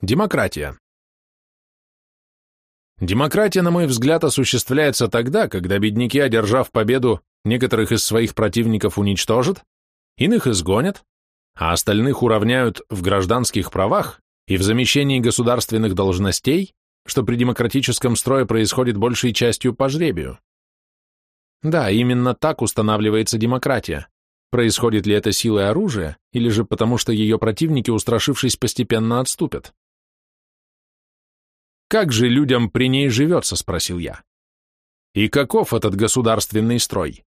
Демократия. Демократия, на мой взгляд, осуществляется тогда, когда бедняки, одержав победу, некоторых из своих противников уничтожат, иных изгонят, а остальных уравняют в гражданских правах и в замещении государственных должностей, что при демократическом строе происходит большей частью по жребию. Да, именно так устанавливается демократия. Происходит ли это силой оружия, или же потому, что ее противники, устрашившись, постепенно отступят? «Как же людям при ней живется?» – спросил я. «И каков этот государственный строй?»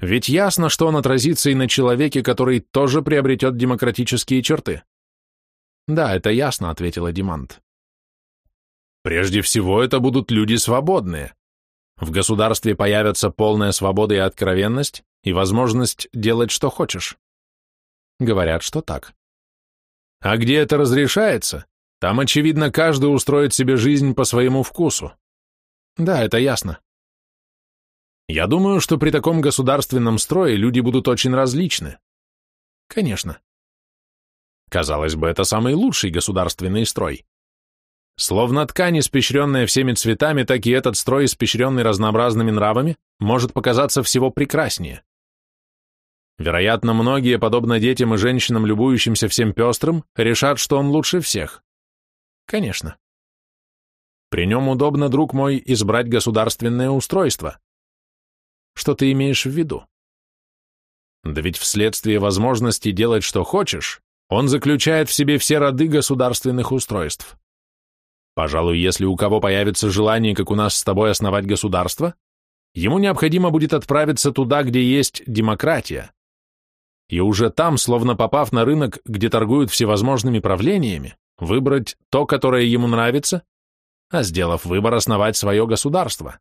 Ведь ясно, что он отразится и на человеке, который тоже приобретет демократические черты. Да, это ясно, ответила Димант. Прежде всего, это будут люди свободные. В государстве появятся полная свобода и откровенность, и возможность делать, что хочешь. Говорят, что так. А где это разрешается, там, очевидно, каждый устроит себе жизнь по своему вкусу. Да, это ясно. Я думаю, что при таком государственном строе люди будут очень различны. Конечно. Казалось бы, это самый лучший государственный строй. Словно ткань, испещренная всеми цветами, так и этот строй, испещренный разнообразными нравами, может показаться всего прекраснее. Вероятно, многие, подобно детям и женщинам, любующимся всем пестрым, решат, что он лучше всех. Конечно. При нем удобно, друг мой, избрать государственное устройство. Что ты имеешь в виду? Да ведь вследствие возможности делать, что хочешь, он заключает в себе все роды государственных устройств. Пожалуй, если у кого появится желание, как у нас с тобой, основать государство, ему необходимо будет отправиться туда, где есть демократия. И уже там, словно попав на рынок, где торгуют всевозможными правлениями, выбрать то, которое ему нравится, а сделав выбор, основать свое государство.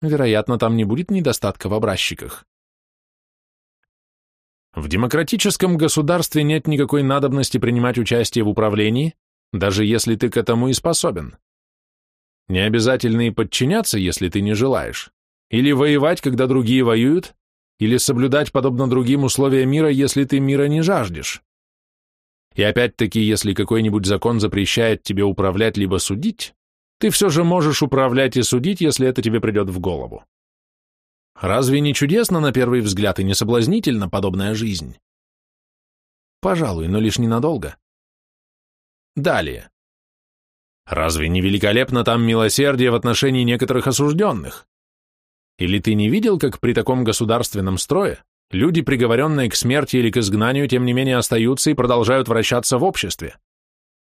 Вероятно, там не будет недостатка в образчиках. В демократическом государстве нет никакой надобности принимать участие в управлении, даже если ты к этому и способен. Не обязательно и подчиняться, если ты не желаешь, или воевать, когда другие воюют, или соблюдать, подобно другим, условия мира, если ты мира не жаждешь. И опять-таки, если какой-нибудь закон запрещает тебе управлять либо судить, ты все же можешь управлять и судить, если это тебе придет в голову. Разве не чудесно на первый взгляд и не соблазнительна подобная жизнь? Пожалуй, но лишь ненадолго. Далее. Разве не великолепно там милосердие в отношении некоторых осужденных? Или ты не видел, как при таком государственном строе люди, приговоренные к смерти или к изгнанию, тем не менее остаются и продолжают вращаться в обществе?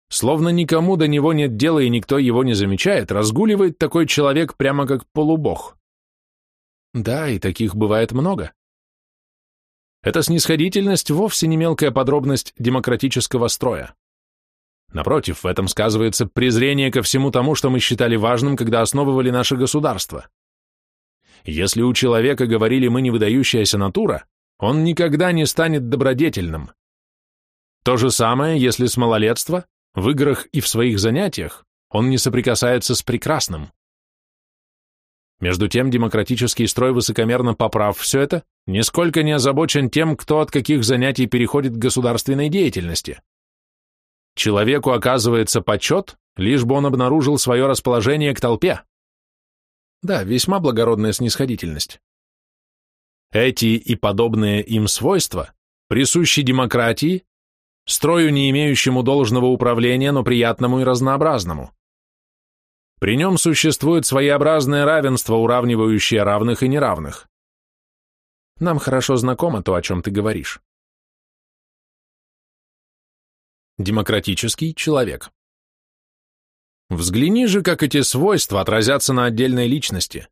Словно никому до него нет дела и никто его не замечает, разгуливает такой человек прямо как полубог. Да, и таких бывает много. Эта снисходительность вовсе не мелкая подробность демократического строя. Напротив, в этом сказывается презрение ко всему тому, что мы считали важным, когда основывали наше государство. Если у человека говорили «мы не выдающаяся натура», он никогда не станет добродетельным. То же самое, если с малолетства в играх и в своих занятиях он не соприкасается с прекрасным. Между тем, демократический строй, высокомерно поправ все это, нисколько не озабочен тем, кто от каких занятий переходит к государственной деятельности. Человеку оказывается почет, лишь бы он обнаружил свое расположение к толпе. Да, весьма благородная снисходительность. Эти и подобные им свойства присущи демократии строю, не имеющему должного управления, но приятному и разнообразному. При нем существует своеобразное равенство, уравнивающее равных и неравных. Нам хорошо знакомо то, о чем ты говоришь. Демократический человек. Взгляни же, как эти свойства отразятся на отдельной личности.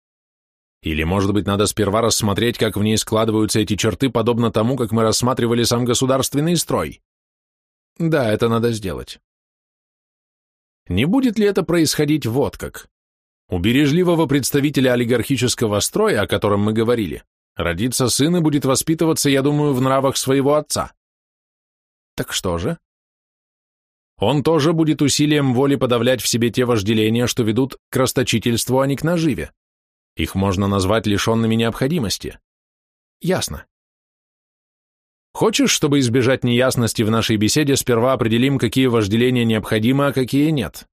Или, может быть, надо сперва рассмотреть, как в ней складываются эти черты, подобно тому, как мы рассматривали сам государственный строй. Да, это надо сделать. Не будет ли это происходить вот как? У бережливого представителя олигархического строя, о котором мы говорили, родится сын и будет воспитываться, я думаю, в нравах своего отца. Так что же? Он тоже будет усилием воли подавлять в себе те вожделения, что ведут к расточительству, а не к наживе. Их можно назвать лишенными необходимости. Ясно. Хочешь, чтобы избежать неясности в нашей беседе, сперва определим, какие вожделения необходимы, а какие нет?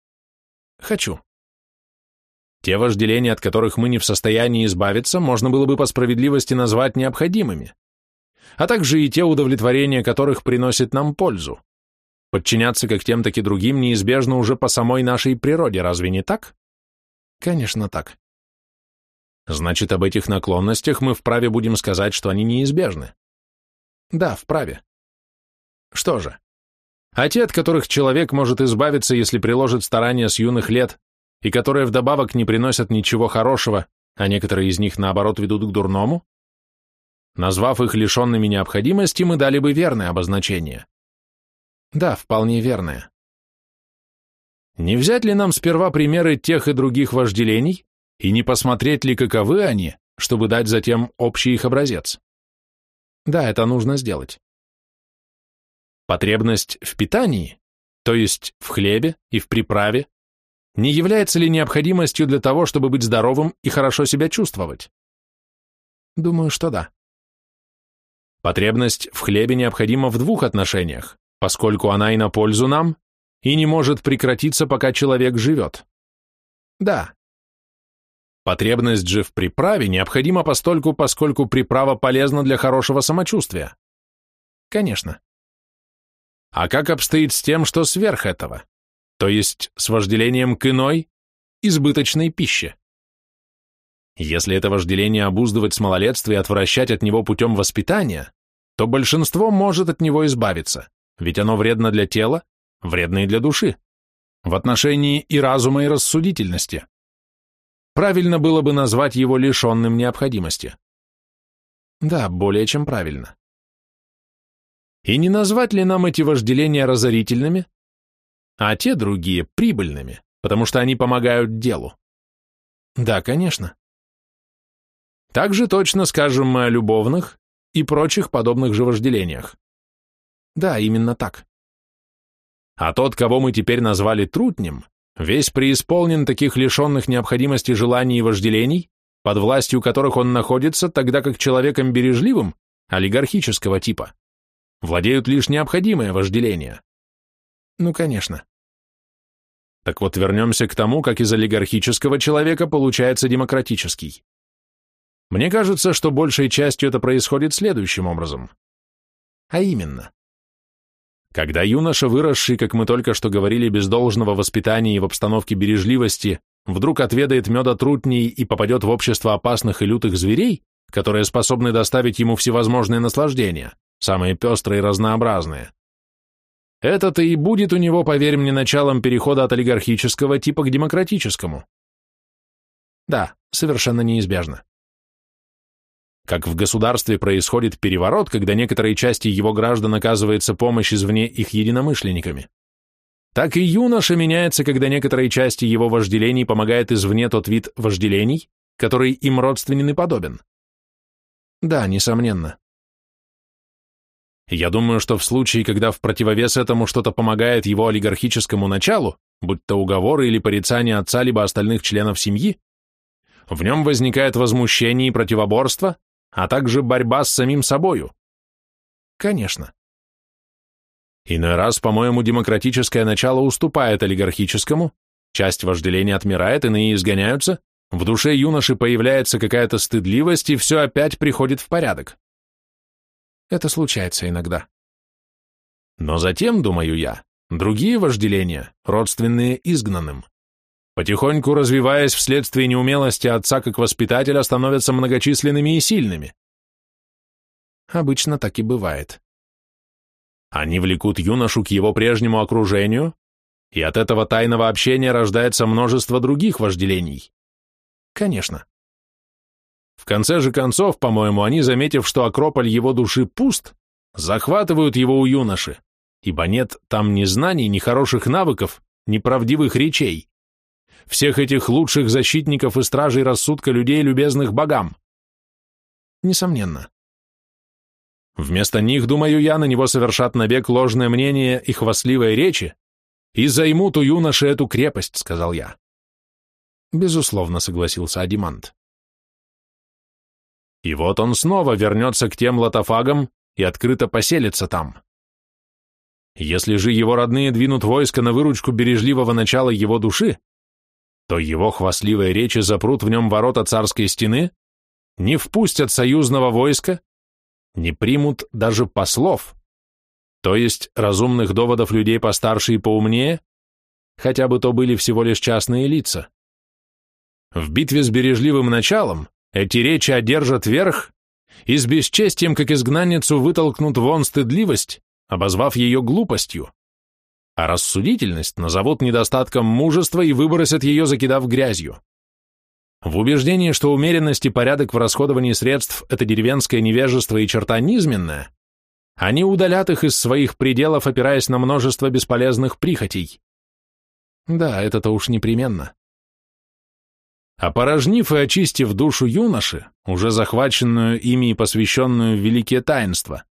Хочу. Те вожделения, от которых мы не в состоянии избавиться, можно было бы по справедливости назвать необходимыми, а также и те удовлетворения, которых приносит нам пользу. Подчиняться как тем, так и другим неизбежно уже по самой нашей природе, разве не так? Конечно, так. Значит, об этих наклонностях мы вправе будем сказать, что они неизбежны. Да, вправе. Что же? А те, от которых человек может избавиться, если приложит старания с юных лет, и которые вдобавок не приносят ничего хорошего, а некоторые из них, наоборот, ведут к дурному? Назвав их лишенными необходимости, мы дали бы верное обозначение. Да, вполне верное. Не взять ли нам сперва примеры тех и других вожделений и не посмотреть ли, каковы они, чтобы дать затем общий их образец? Да, это нужно сделать. Потребность в питании, то есть в хлебе и в приправе, не является ли необходимостью для того, чтобы быть здоровым и хорошо себя чувствовать? Думаю, что да. Потребность в хлебе необходима в двух отношениях поскольку она и на пользу нам, и не может прекратиться, пока человек живет. Да. Потребность же в приправе необходима постольку, поскольку приправа полезна для хорошего самочувствия. Конечно. А как обстоит с тем, что сверх этого? То есть с вожделением к иной, избыточной пище? Если это вожделение обуздывать с малолетства и отвращать от него путем воспитания, то большинство может от него избавиться ведь оно вредно для тела, вредно и для души, в отношении и разума, и рассудительности. Правильно было бы назвать его лишенным необходимости. Да, более чем правильно. И не назвать ли нам эти вожделения разорительными, а те другие прибыльными, потому что они помогают делу? Да, конечно. Также точно скажем мы о любовных и прочих подобных же вожделениях. Да, именно так. А тот, кого мы теперь назвали трутнем, весь преисполнен таких лишенных необходимости желаний и вожделений, под властью которых он находится, тогда как человеком бережливым, олигархического типа, владеют лишь необходимые вожделения. Ну, конечно. Так вот, вернемся к тому, как из олигархического человека получается демократический. Мне кажется, что большей частью это происходит следующим образом. А именно, когда юноша, выросший, как мы только что говорили, без должного воспитания и в обстановке бережливости, вдруг отведает меда трутней и попадет в общество опасных и лютых зверей, которые способны доставить ему всевозможные наслаждения, самые пестрые и разнообразные. Это-то и будет у него, поверь мне, началом перехода от олигархического типа к демократическому. Да, совершенно неизбежно. Как в государстве происходит переворот, когда некоторые части его граждан оказывается помощь извне их единомышленниками. Так и юноша меняется, когда некоторые части его вожделений помогает извне тот вид вожделений, который им родственен и подобен. Да, несомненно. Я думаю, что в случае, когда в противовес этому что-то помогает его олигархическому началу, будь то уговоры или порицание отца либо остальных членов семьи, в нем возникает возмущение и противоборство, а также борьба с самим собою. Конечно. Иной раз, по-моему, демократическое начало уступает олигархическому, часть вожделения отмирает, иные изгоняются, в душе юноши появляется какая-то стыдливость, и все опять приходит в порядок. Это случается иногда. Но затем, думаю я, другие вожделения, родственные изгнанным, потихоньку развиваясь вследствие неумелости отца как воспитателя, становятся многочисленными и сильными. Обычно так и бывает. Они влекут юношу к его прежнему окружению, и от этого тайного общения рождается множество других вожделений. Конечно. В конце же концов, по-моему, они, заметив, что Акрополь его души пуст, захватывают его у юноши, ибо нет там ни знаний, ни хороших навыков, ни правдивых речей всех этих лучших защитников и стражей рассудка людей, любезных богам? Несомненно. Вместо них, думаю я, на него совершат набег ложное мнение и хвастливые речи, и займут у юноши эту крепость, сказал я. Безусловно, согласился Адимант. И вот он снова вернется к тем лотофагам, и открыто поселится там. Если же его родные двинут войско на выручку бережливого начала его души, то его хвастливые речи запрут в нем ворота царской стены, не впустят союзного войска, не примут даже послов, то есть разумных доводов людей постарше и поумнее, хотя бы то были всего лишь частные лица. В битве с бережливым началом эти речи одержат верх и с бесчестием, как изгнанницу, вытолкнут вон стыдливость, обозвав ее глупостью, а рассудительность назовут недостатком мужества и выбросят ее, закидав грязью. В убеждении, что умеренность и порядок в расходовании средств – это деревенское невежество и черта низменная, они удалят их из своих пределов, опираясь на множество бесполезных прихотей. Да, это-то уж непременно. Опорожнив и очистив душу юноши, уже захваченную ими и посвященную в великие таинства,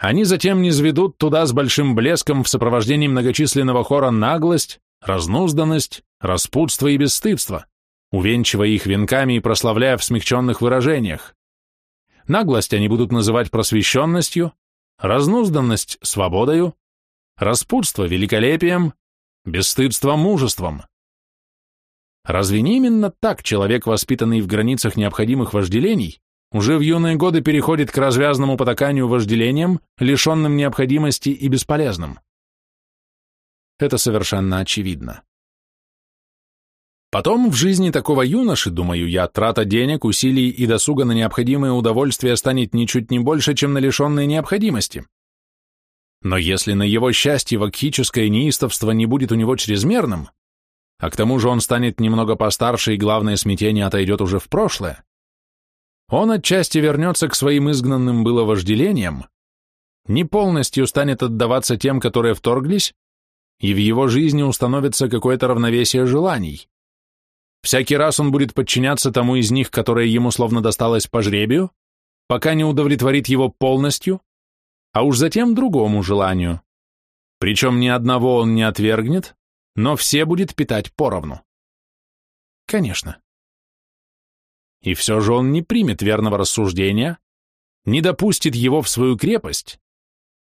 они затем низведут туда с большим блеском в сопровождении многочисленного хора наглость, разнузданность, распутство и бесстыдство, увенчивая их венками и прославляя в смягченных выражениях. Наглость они будут называть просвещенностью, разнузданность – свободою, распутство – великолепием, бесстыдство – мужеством. Разве не именно так человек, воспитанный в границах необходимых вожделений, уже в юные годы переходит к развязному потаканию вожделениям, лишенным необходимости и бесполезным? Это совершенно очевидно. Потом в жизни такого юноши, думаю я, трата денег, усилий и досуга на необходимые удовольствия станет ничуть не больше, чем на лишенные необходимости. Но если на его счастье вакхическое неистовство не будет у него чрезмерным, а к тому же он станет немного постарше и главное смятение отойдет уже в прошлое, он отчасти вернется к своим изгнанным было вожделениям, не полностью станет отдаваться тем, которые вторглись, и в его жизни установится какое-то равновесие желаний. Всякий раз он будет подчиняться тому из них, которое ему словно досталось по жребию, пока не удовлетворит его полностью, а уж затем другому желанию. Причем ни одного он не отвергнет, но все будет питать поровну. Конечно. И все же он не примет верного рассуждения, не допустит его в свою крепость,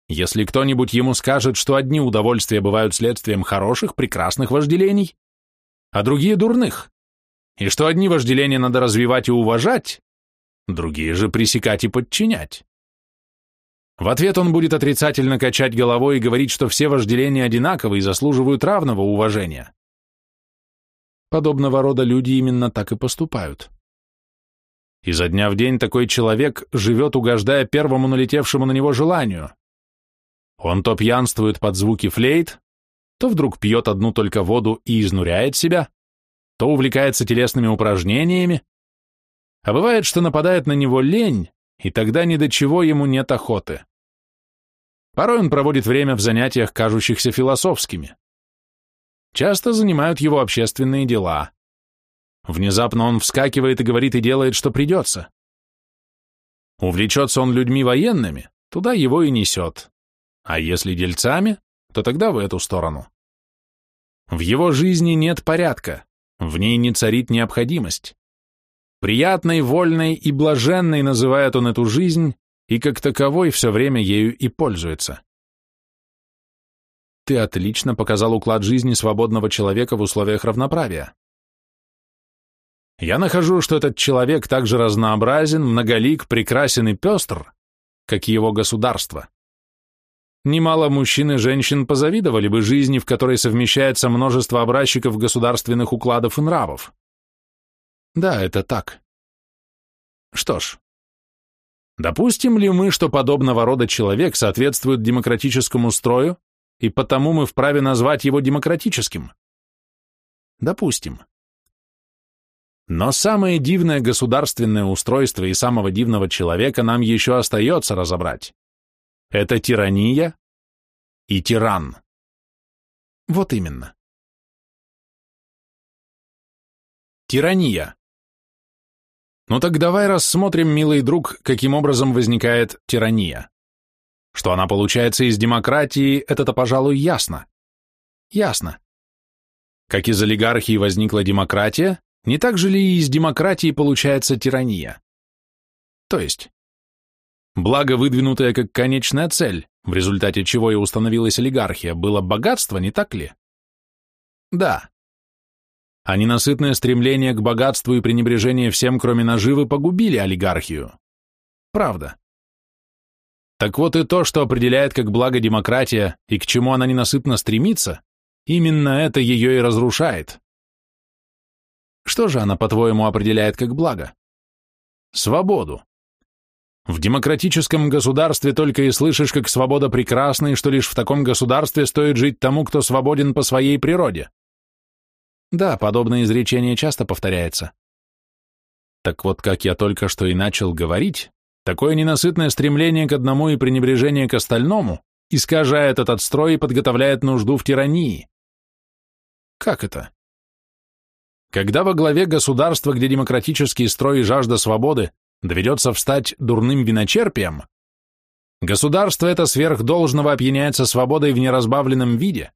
если кто-нибудь ему скажет, что одни удовольствия бывают следствием хороших, прекрасных вожделений, а другие дурных, и что одни вожделения надо развивать и уважать, другие же пресекать и подчинять. В ответ он будет отрицательно качать головой и говорить, что все вожделения одинаковы и заслуживают равного уважения. Подобного рода люди именно так и поступают. Изо дня в день такой человек живет, угождая первому налетевшему на него желанию. Он то пьянствует под звуки флейт, то вдруг пьет одну только воду и изнуряет себя, то увлекается телесными упражнениями, а бывает, что нападает на него лень, и тогда ни до чего ему нет охоты. Порой он проводит время в занятиях, кажущихся философскими. Часто занимают его общественные дела. Внезапно он вскакивает и говорит и делает, что придется. Увлечется он людьми военными, туда его и несет. А если дельцами, то тогда в эту сторону. В его жизни нет порядка, в ней не царит необходимость. Приятной, вольной и блаженной называет он эту жизнь, и как таковой все время ею и пользуется. Ты отлично показал уклад жизни свободного человека в условиях равноправия. Я нахожу, что этот человек так же разнообразен, многолик, прекрасен и пестр, как и его государство. Немало мужчин и женщин позавидовали бы жизни, в которой совмещается множество образчиков государственных укладов и нравов. Да, это так. Что ж, допустим ли мы, что подобного рода человек соответствует демократическому строю, и потому мы вправе назвать его демократическим? Допустим. Но самое дивное государственное устройство и самого дивного человека нам еще остается разобрать. Это тирания и тиран. Вот именно. Тирания. Ну так давай рассмотрим, милый друг, каким образом возникает тирания. Что она получается из демократии, это-то, пожалуй, ясно. Ясно. Как из олигархии возникла демократия, не так же ли и из демократии получается тирания? То есть, Благо, выдвинутое как конечная цель, в результате чего и установилась олигархия, было богатство, не так ли? Да. А ненасытное стремление к богатству и пренебрежение всем, кроме наживы, погубили олигархию. Правда. Так вот и то, что определяет как благо демократия и к чему она ненасытно стремится, именно это ее и разрушает. Что же она, по-твоему, определяет как благо? Свободу. В демократическом государстве только и слышишь, как свобода прекрасна, и что лишь в таком государстве стоит жить тому, кто свободен по своей природе. Да, подобное изречение часто повторяется. Так вот, как я только что и начал говорить, такое ненасытное стремление к одному и пренебрежение к остальному искажает этот строй и подготовляет нужду в тирании. Как это? Когда во главе государства, где демократический строй и жажда свободы доведется встать дурным виночерпием, государство это сверхдолжного опьяняется свободой в неразбавленном виде,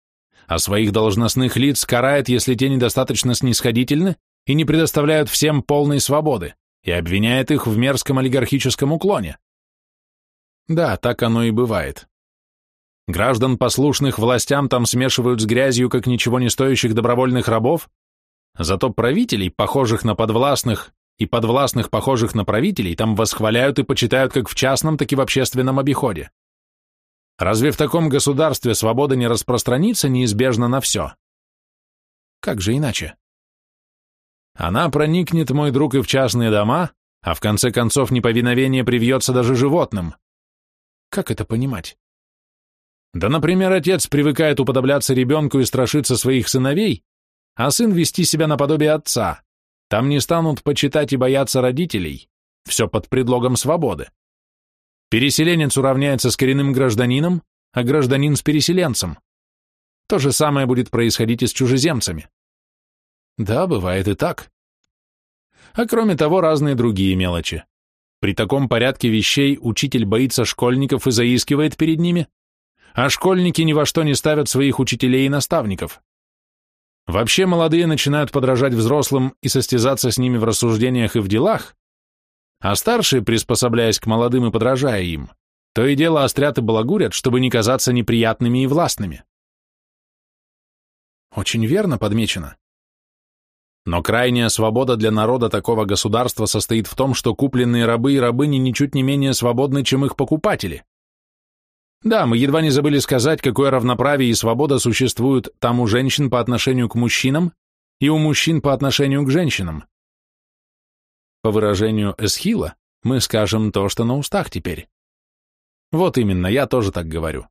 а своих должностных лиц карает, если те недостаточно снисходительны и не предоставляют всем полной свободы, и обвиняет их в мерзком олигархическом уклоне. Да, так оно и бывает. Граждан, послушных властям, там смешивают с грязью, как ничего не стоящих добровольных рабов, зато правителей, похожих на подвластных, и подвластных, похожих на правителей, там восхваляют и почитают как в частном, так и в общественном обиходе. Разве в таком государстве свобода не распространится неизбежно на все? Как же иначе? Она проникнет, мой друг, и в частные дома, а в конце концов неповиновение привьется даже животным. Как это понимать? Да, например, отец привыкает уподобляться ребенку и страшиться своих сыновей, а сын вести себя наподобие отца. Там не станут почитать и бояться родителей, все под предлогом свободы. Переселенец уравняется с коренным гражданином, а гражданин с переселенцем. То же самое будет происходить и с чужеземцами. Да, бывает и так. А кроме того, разные другие мелочи. При таком порядке вещей учитель боится школьников и заискивает перед ними, а школьники ни во что не ставят своих учителей и наставников. Вообще молодые начинают подражать взрослым и состязаться с ними в рассуждениях и в делах, а старшие, приспособляясь к молодым и подражая им, то и дело острят и балагурят, чтобы не казаться неприятными и властными. Очень верно подмечено. Но крайняя свобода для народа такого государства состоит в том, что купленные рабы и рабыни ничуть не менее свободны, чем их покупатели. Да, мы едва не забыли сказать, какое равноправие и свобода существуют там у женщин по отношению к мужчинам и у мужчин по отношению к женщинам. По выражению Эсхила, мы скажем то, что на устах теперь. Вот именно, я тоже так говорю.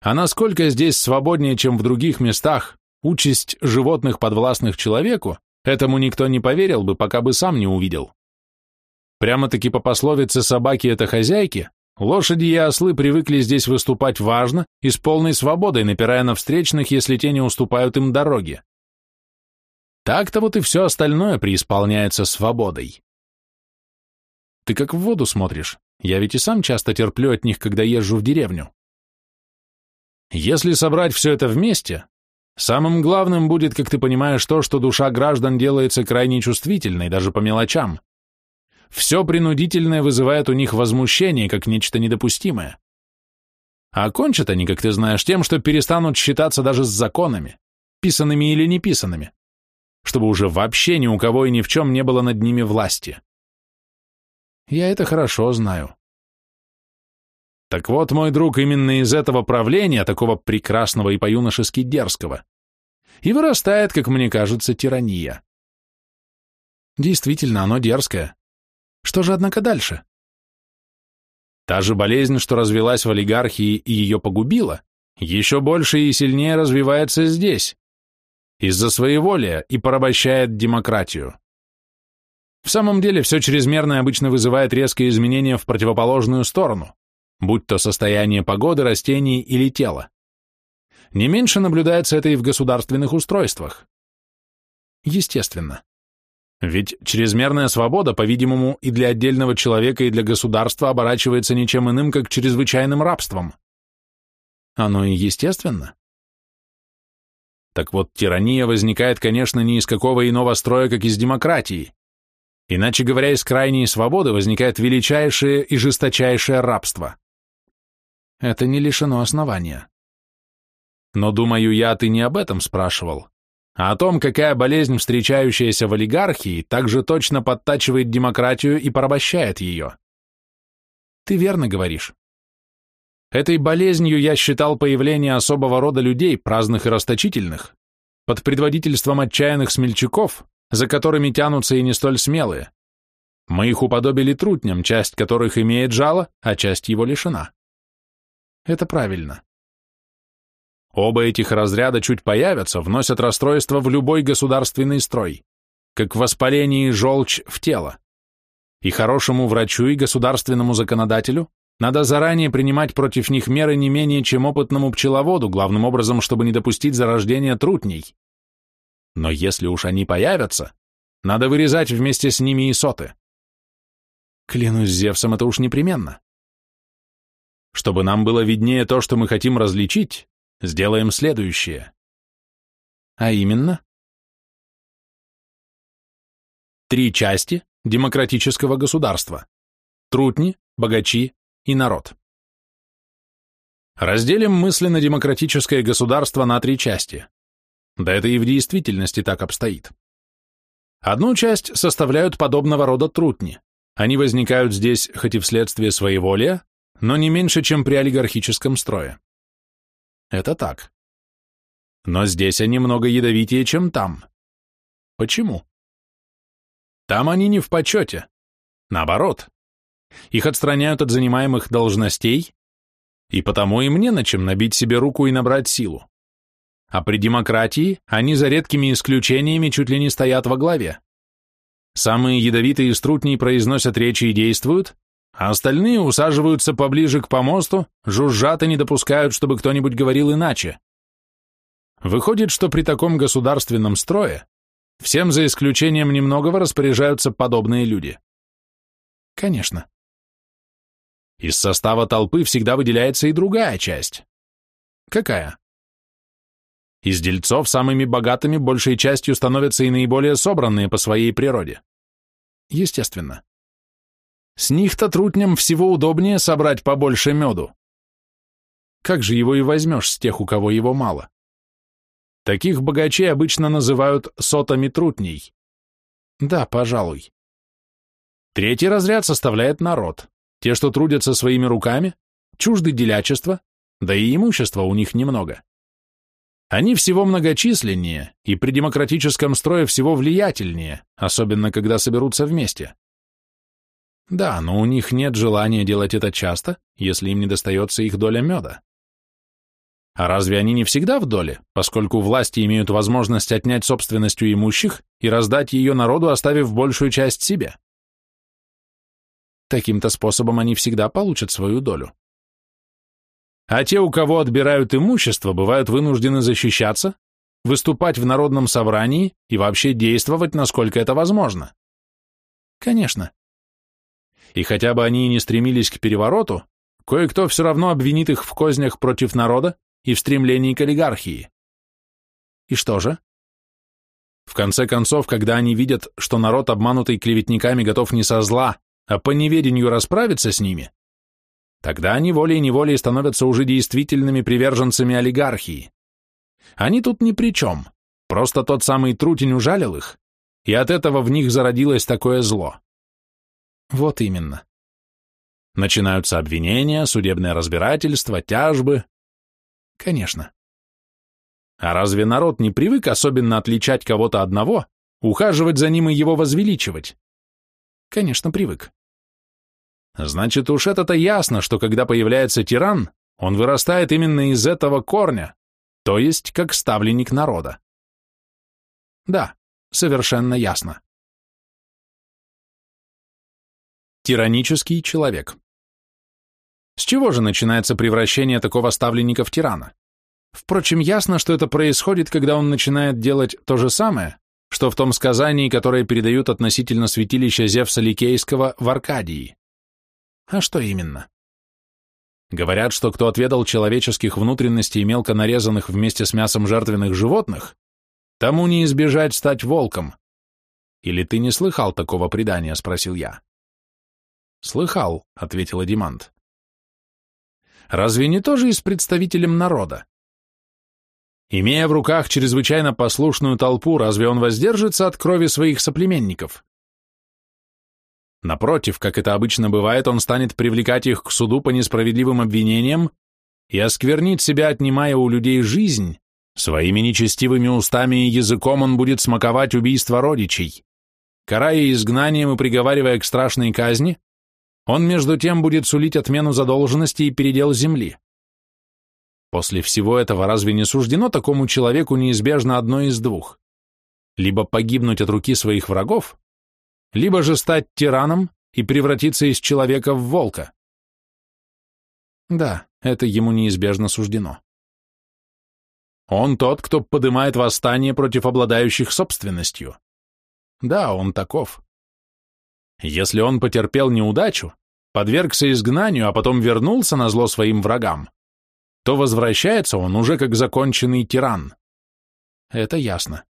А насколько здесь свободнее, чем в других местах, участь животных, подвластных человеку, этому никто не поверил бы, пока бы сам не увидел. Прямо-таки по пословице «собаки – это хозяйки», Лошади и ослы привыкли здесь выступать важно и с полной свободой, напирая на встречных, если те не уступают им дороги. Так-то вот и все остальное преисполняется свободой. Ты как в воду смотришь. Я ведь и сам часто терплю от них, когда езжу в деревню. Если собрать все это вместе, самым главным будет, как ты понимаешь, то, что душа граждан делается крайне чувствительной, даже по мелочам. Все принудительное вызывает у них возмущение, как нечто недопустимое. А кончат они, как ты знаешь, тем, что перестанут считаться даже с законами, писанными или не писанными, чтобы уже вообще ни у кого и ни в чем не было над ними власти. Я это хорошо знаю. Так вот, мой друг, именно из этого правления, такого прекрасного и по-юношески дерзкого, и вырастает, как мне кажется, тирания. Действительно, оно дерзкое. Что же, однако, дальше? Та же болезнь, что развелась в олигархии и ее погубила, еще больше и сильнее развивается здесь, из-за своеволия и порабощает демократию. В самом деле, все чрезмерное обычно вызывает резкие изменения в противоположную сторону, будь то состояние погоды, растений или тела. Не меньше наблюдается это и в государственных устройствах. Естественно. Ведь чрезмерная свобода, по-видимому, и для отдельного человека, и для государства оборачивается ничем иным, как чрезвычайным рабством. Оно и естественно. Так вот, тирания возникает, конечно, не из какого иного строя, как из демократии. Иначе говоря, из крайней свободы возникает величайшее и жесточайшее рабство. Это не лишено основания. Но, думаю я, ты не об этом спрашивал, а о том, какая болезнь, встречающаяся в олигархии, также точно подтачивает демократию и порабощает ее. Ты верно говоришь. Этой болезнью я считал появление особого рода людей, праздных и расточительных, под предводительством отчаянных смельчаков, за которыми тянутся и не столь смелые. Мы их уподобили трутням, часть которых имеет жало, а часть его лишена. Это правильно. Оба этих разряда чуть появятся, вносят расстройство в любой государственный строй, как воспаление и желчь в тело. И хорошему врачу и государственному законодателю надо заранее принимать против них меры не менее, чем опытному пчеловоду, главным образом, чтобы не допустить зарождения трутней. Но если уж они появятся, надо вырезать вместе с ними и соты. Клянусь Зевсом, это уж непременно. Чтобы нам было виднее то, что мы хотим различить, сделаем следующее. А именно? Три части демократического государства. Трутни, богачи и народ. Разделим мысленно демократическое государство на три части. Да это и в действительности так обстоит. Одну часть составляют подобного рода трутни. Они возникают здесь хоть и вследствие своеволия, но не меньше, чем при олигархическом строе. Это так. Но здесь они много ядовитее, чем там. Почему? Там они не в почете. Наоборот. Их отстраняют от занимаемых должностей, и потому им не на чем набить себе руку и набрать силу. А при демократии они за редкими исключениями чуть ли не стоят во главе. Самые ядовитые струтни произносят речи и действуют, а остальные усаживаются поближе к помосту, жужжат и не допускают, чтобы кто-нибудь говорил иначе. Выходит, что при таком государственном строе всем за исключением немногого распоряжаются подобные люди. Конечно. Из состава толпы всегда выделяется и другая часть. Какая? Из дельцов самыми богатыми большей частью становятся и наиболее собранные по своей природе. Естественно. С них-то трутням всего удобнее собрать побольше меду. Как же его и возьмешь с тех, у кого его мало? Таких богачей обычно называют сотами трутней. Да, пожалуй. Третий разряд составляет народ. Те, что трудятся своими руками, чужды делячества, да и имущества у них немного. Они всего многочисленнее и при демократическом строе всего влиятельнее, особенно когда соберутся вместе. Да, но у них нет желания делать это часто, если им не достается их доля меда. А разве они не всегда в доле, поскольку власти имеют возможность отнять собственность у имущих и раздать ее народу, оставив большую часть себе? Таким-то способом они всегда получат свою долю. А те, у кого отбирают имущество, бывают вынуждены защищаться, выступать в народном собрании и вообще действовать, насколько это возможно. Конечно, и хотя бы они и не стремились к перевороту, кое-кто все равно обвинит их в кознях против народа и в стремлении к олигархии. И что же? В конце концов, когда они видят, что народ, обманутый клеветниками, готов не со зла, а по неведению расправиться с ними, тогда они волей-неволей становятся уже действительными приверженцами олигархии. Они тут ни при чем, просто тот самый трутень ужалил их, и от этого в них зародилось такое зло. Вот именно. Начинаются обвинения, судебное разбирательство, тяжбы. Конечно. А разве народ не привык особенно отличать кого-то одного, ухаживать за ним и его возвеличивать? Конечно, привык. Значит, уж это-то ясно, что когда появляется тиран, он вырастает именно из этого корня, то есть как ставленник народа. Да, совершенно ясно. Тиранический человек. С чего же начинается превращение такого ставленника в тирана? Впрочем, ясно, что это происходит, когда он начинает делать то же самое, что в том сказании, которое передают относительно святилища Зевса Ликейского в Аркадии. А что именно? Говорят, что кто отведал человеческих внутренностей мелко нарезанных вместе с мясом жертвенных животных, тому не избежать стать волком. Или ты не слыхал такого предания?» — спросил я. «Слыхал», — ответила Димант. «Разве не тоже и с представителем народа? Имея в руках чрезвычайно послушную толпу, разве он воздержится от крови своих соплеменников? Напротив, как это обычно бывает, он станет привлекать их к суду по несправедливым обвинениям и осквернит себя, отнимая у людей жизнь, своими нечестивыми устами и языком он будет смаковать убийство родичей. Карая изгнанием и приговаривая к страшной казни, он между тем будет сулить отмену задолженности и передел земли. После всего этого разве не суждено такому человеку неизбежно одно из двух? Либо погибнуть от руки своих врагов, либо же стать тираном и превратиться из человека в волка. Да, это ему неизбежно суждено. Он тот, кто поднимает восстание против обладающих собственностью. Да, он таков. Если он потерпел неудачу, подвергся изгнанию, а потом вернулся на зло своим врагам, то возвращается он уже как законченный тиран. Это ясно.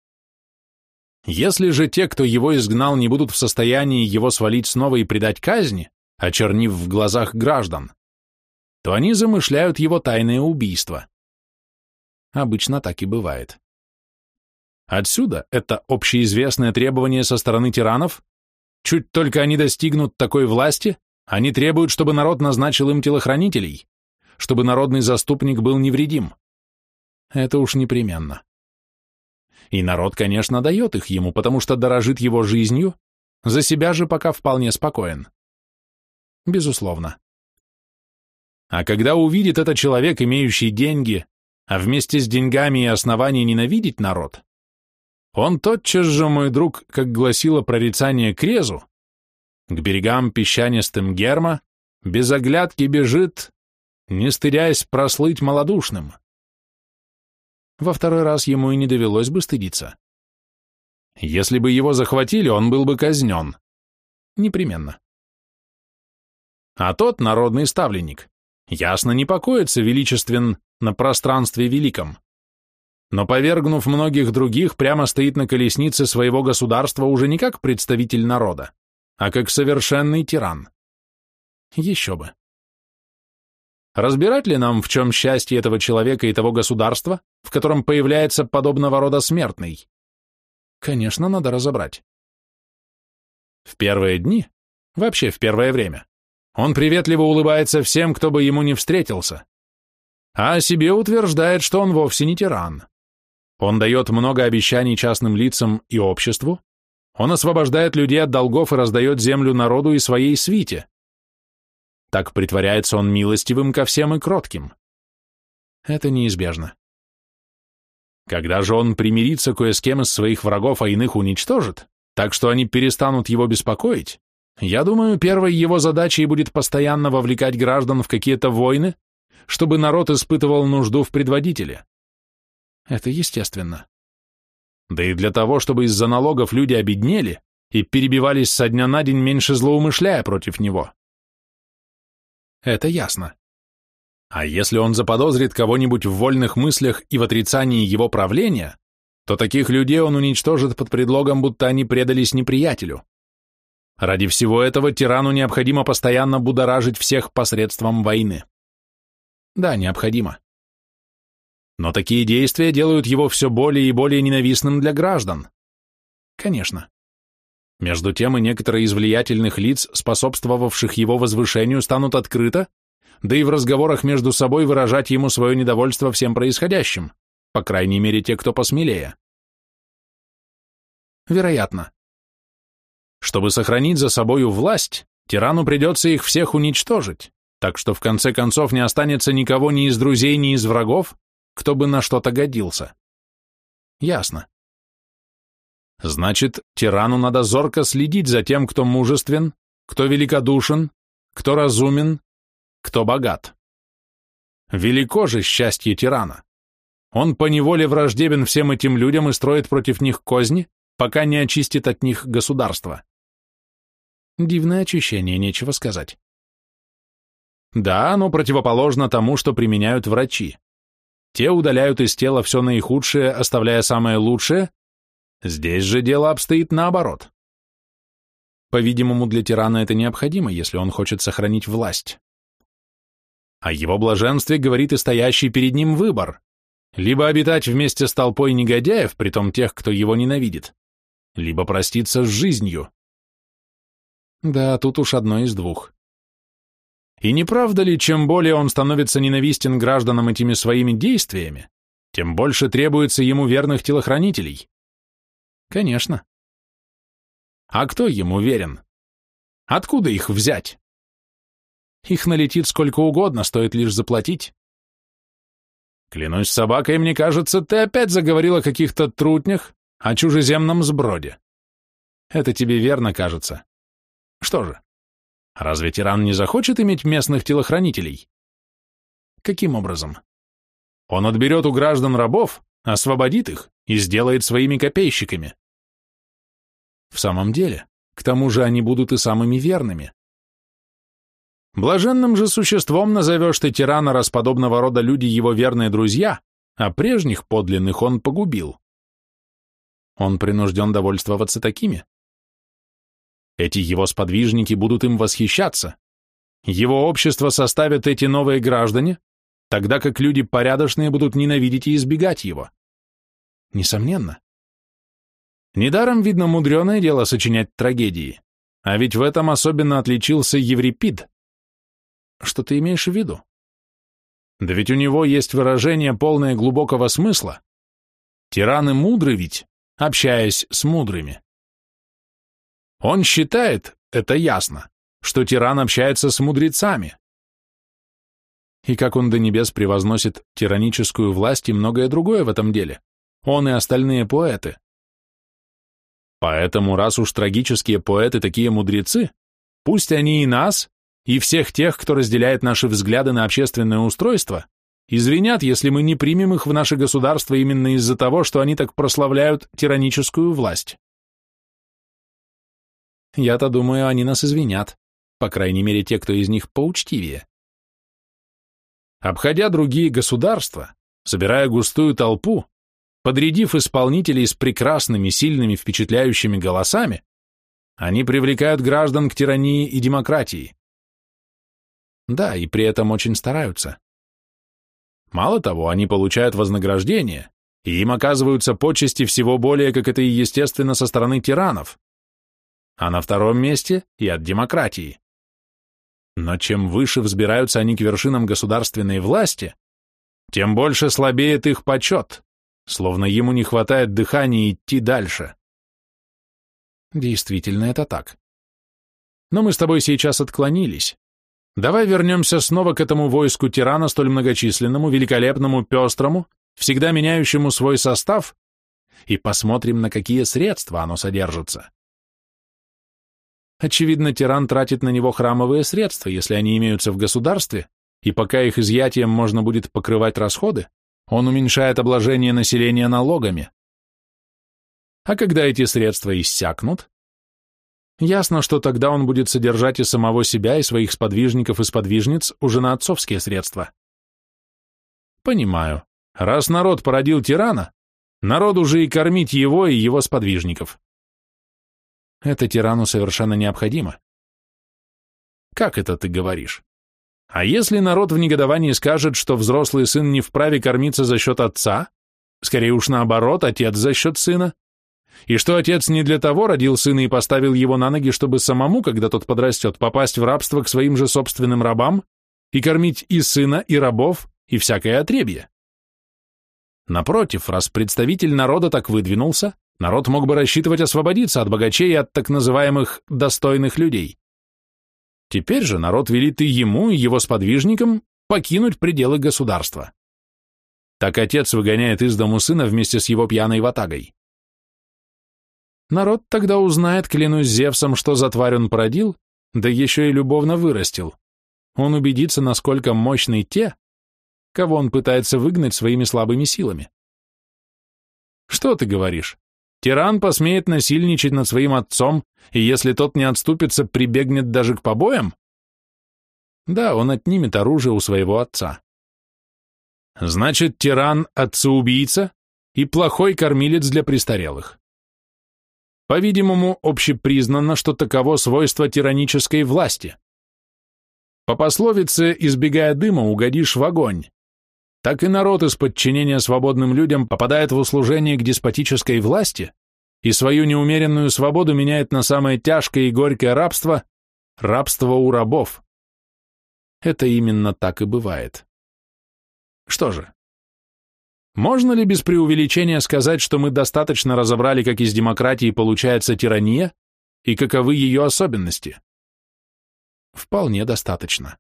Если же те, кто его изгнал, не будут в состоянии его свалить снова и предать казни, очернив в глазах граждан, то они замышляют его тайное убийство. Обычно так и бывает. Отсюда это общеизвестное требование со стороны тиранов, чуть только они достигнут такой власти, они требуют, чтобы народ назначил им телохранителей, чтобы народный заступник был невредим. Это уж непременно. И народ, конечно, дает их ему, потому что дорожит его жизнью, за себя же пока вполне спокоен. Безусловно. А когда увидит это человек, имеющий деньги, а вместе с деньгами и основанием ненавидеть народ, он тотчас же, мой друг, как гласило прорицание Крезу, к берегам песчанистым Герма, без оглядки бежит, не стыдясь прослыть малодушным. Во второй раз ему и не довелось бы стыдиться. Если бы его захватили, он был бы казнен. Непременно. А тот народный ставленник, ясно не покоится величествен на пространстве великом, но повергнув многих других, прямо стоит на колеснице своего государства уже не как представитель народа, а как совершенный тиран. Еще бы. Разбирать ли нам, в чем счастье этого человека и того государства, в котором появляется подобного рода смертный? Конечно, надо разобрать. В первые дни, вообще в первое время, он приветливо улыбается всем, кто бы ему не встретился, а о себе утверждает, что он вовсе не тиран. Он дает много обещаний частным лицам и обществу, он освобождает людей от долгов и раздает землю народу и своей свите. Так притворяется он милостивым ко всем и кротким. Это неизбежно. Когда же он примирится кое с кем из своих врагов, а иных уничтожит, так что они перестанут его беспокоить, я думаю, первой его задачей будет постоянно вовлекать граждан в какие-то войны, чтобы народ испытывал нужду в предводителе. Это естественно. Да и для того, чтобы из-за налогов люди обеднели и перебивались со дня на день, меньше злоумышляя против него. Это ясно. А если он заподозрит кого-нибудь в вольных мыслях и в отрицании его правления, то таких людей он уничтожит под предлогом, будто они предались неприятелю. Ради всего этого тирану необходимо постоянно будоражить всех посредством войны. Да, необходимо. Но такие действия делают его все более и более ненавистным для граждан. Конечно. Между тем и некоторые из влиятельных лиц, способствовавших его возвышению, станут открыто, да и в разговорах между собой выражать ему свое недовольство всем происходящим, по крайней мере те, кто посмелее. Вероятно. Чтобы сохранить за собою власть, тирану придется их всех уничтожить, так что в конце концов не останется никого ни из друзей, ни из врагов, кто бы на что-то годился. Ясно. Значит, тирану надо зорко следить за тем, кто мужествен, кто великодушен, кто разумен, кто богат. Велико же счастье тирана. Он поневоле враждебен всем этим людям и строит против них козни, пока не очистит от них государство. Дивное очищение, нечего сказать. Да, оно противоположно тому, что применяют врачи. Те удаляют из тела все наихудшее, оставляя самое лучшее, Здесь же дело обстоит наоборот. По-видимому, для тирана это необходимо, если он хочет сохранить власть. О его блаженстве говорит и стоящий перед ним выбор. Либо обитать вместе с толпой негодяев, притом тех, кто его ненавидит, либо проститься с жизнью. Да, тут уж одно из двух. И не правда ли, чем более он становится ненавистен гражданам этими своими действиями, тем больше требуется ему верных телохранителей? Конечно. А кто ему верен? Откуда их взять? Их налетит сколько угодно, стоит лишь заплатить. Клянусь собакой, мне кажется, ты опять заговорил о каких-то трутнях, о чужеземном сброде. Это тебе верно кажется. Что же, разве тиран не захочет иметь местных телохранителей? Каким образом? Он отберет у граждан рабов, освободит их и сделает своими копейщиками. В самом деле, к тому же они будут и самыми верными. Блаженным же существом назовешь ты тирана, раз подобного рода люди его верные друзья, а прежних подлинных он погубил. Он принужден довольствоваться такими. Эти его сподвижники будут им восхищаться. Его общество составят эти новые граждане, тогда как люди порядочные будут ненавидеть и избегать его. Несомненно. Недаром, видно, мудреное дело сочинять трагедии, а ведь в этом особенно отличился Еврипид, что ты имеешь в виду? Да ведь у него есть выражение, полное глубокого смысла. Тираны мудры ведь, общаясь с мудрыми. Он считает, это ясно, что тиран общается с мудрецами. И как он до небес превозносит тираническую власть и многое другое в этом деле. Он и остальные поэты. Поэтому, раз уж трагические поэты такие мудрецы, пусть они и нас, и всех тех, кто разделяет наши взгляды на общественное устройство, извинят, если мы не примем их в наше государство именно из-за того, что они так прославляют тираническую власть. Я-то думаю, они нас извинят, по крайней мере, те, кто из них поучтивее. Обходя другие государства, собирая густую толпу, подрядив исполнителей с прекрасными, сильными, впечатляющими голосами, они привлекают граждан к тирании и демократии. Да, и при этом очень стараются. Мало того, они получают вознаграждение, и им оказываются почести всего более, как это и естественно со стороны тиранов. А на втором месте и от демократии. Но чем выше взбираются они к вершинам государственной власти, тем больше слабеет их почет, словно ему не хватает дыхания идти дальше. Действительно, это так. Но мы с тобой сейчас отклонились. Давай вернемся снова к этому войску тирана, столь многочисленному, великолепному, пестрому, всегда меняющему свой состав, и посмотрим, на какие средства оно содержится. Очевидно, тиран тратит на него храмовые средства, если они имеются в государстве, и пока их изъятием можно будет покрывать расходы, он уменьшает обложение населения налогами. А когда эти средства иссякнут, Ясно, что тогда он будет содержать и самого себя, и своих сподвижников и сподвижниц уже на отцовские средства. Понимаю. Раз народ породил тирана, народ уже и кормить его и его сподвижников. Это тирану совершенно необходимо. Как это ты говоришь? А если народ в негодовании скажет, что взрослый сын не вправе кормиться за счет отца, скорее уж наоборот, отец за счет сына, и что отец не для того родил сына и поставил его на ноги, чтобы самому, когда тот подрастет, попасть в рабство к своим же собственным рабам и кормить и сына, и рабов, и всякое отребье. Напротив, раз представитель народа так выдвинулся, народ мог бы рассчитывать освободиться от богачей и от так называемых «достойных людей». Теперь же народ велит и ему, и его сподвижникам покинуть пределы государства. Так отец выгоняет из дому сына вместе с его пьяной ватагой. Народ тогда узнает, клянусь Зевсом, что за тварь он породил, да еще и любовно вырастил. Он убедится, насколько мощны те, кого он пытается выгнать своими слабыми силами. Что ты говоришь? Тиран посмеет насильничать над своим отцом, и если тот не отступится, прибегнет даже к побоям? Да, он отнимет оружие у своего отца. Значит, тиран – отца-убийца и плохой кормилец для престарелых. По-видимому, общепризнано, что таково свойство тиранической власти. По пословице «избегая дыма, угодишь в огонь». Так и народ из подчинения свободным людям попадает в услужение к деспотической власти и свою неумеренную свободу меняет на самое тяжкое и горькое рабство – рабство у рабов. Это именно так и бывает. Что же, можно ли без преувеличения сказать, что мы достаточно разобрали, как из демократии получается тирания и каковы ее особенности? Вполне достаточно.